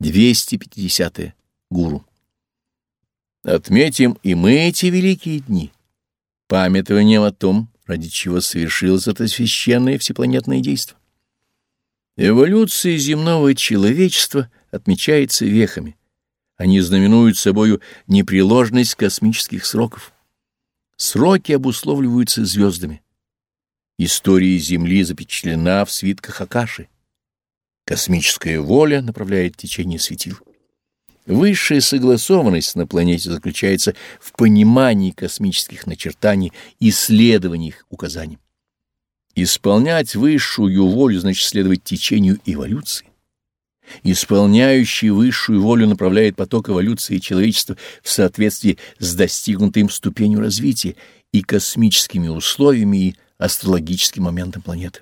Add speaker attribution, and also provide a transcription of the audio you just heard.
Speaker 1: 250. -е. Гуру. Отметим и мы эти великие дни, памятованием о том, ради чего совершилось это священное всепланетное действо. Эволюция земного человечества отмечается вехами. Они знаменуют собою непреложность космических сроков. Сроки обусловливаются звездами. История Земли запечатлена в свитках Акаши. Космическая воля направляет течение светил. Высшая согласованность на планете заключается в понимании космических начертаний и их указаниям. Исполнять высшую волю значит следовать течению эволюции. Исполняющий высшую волю направляет поток эволюции человечества в соответствии с достигнутой им ступенью развития и космическими условиями и астрологическим моментом планеты.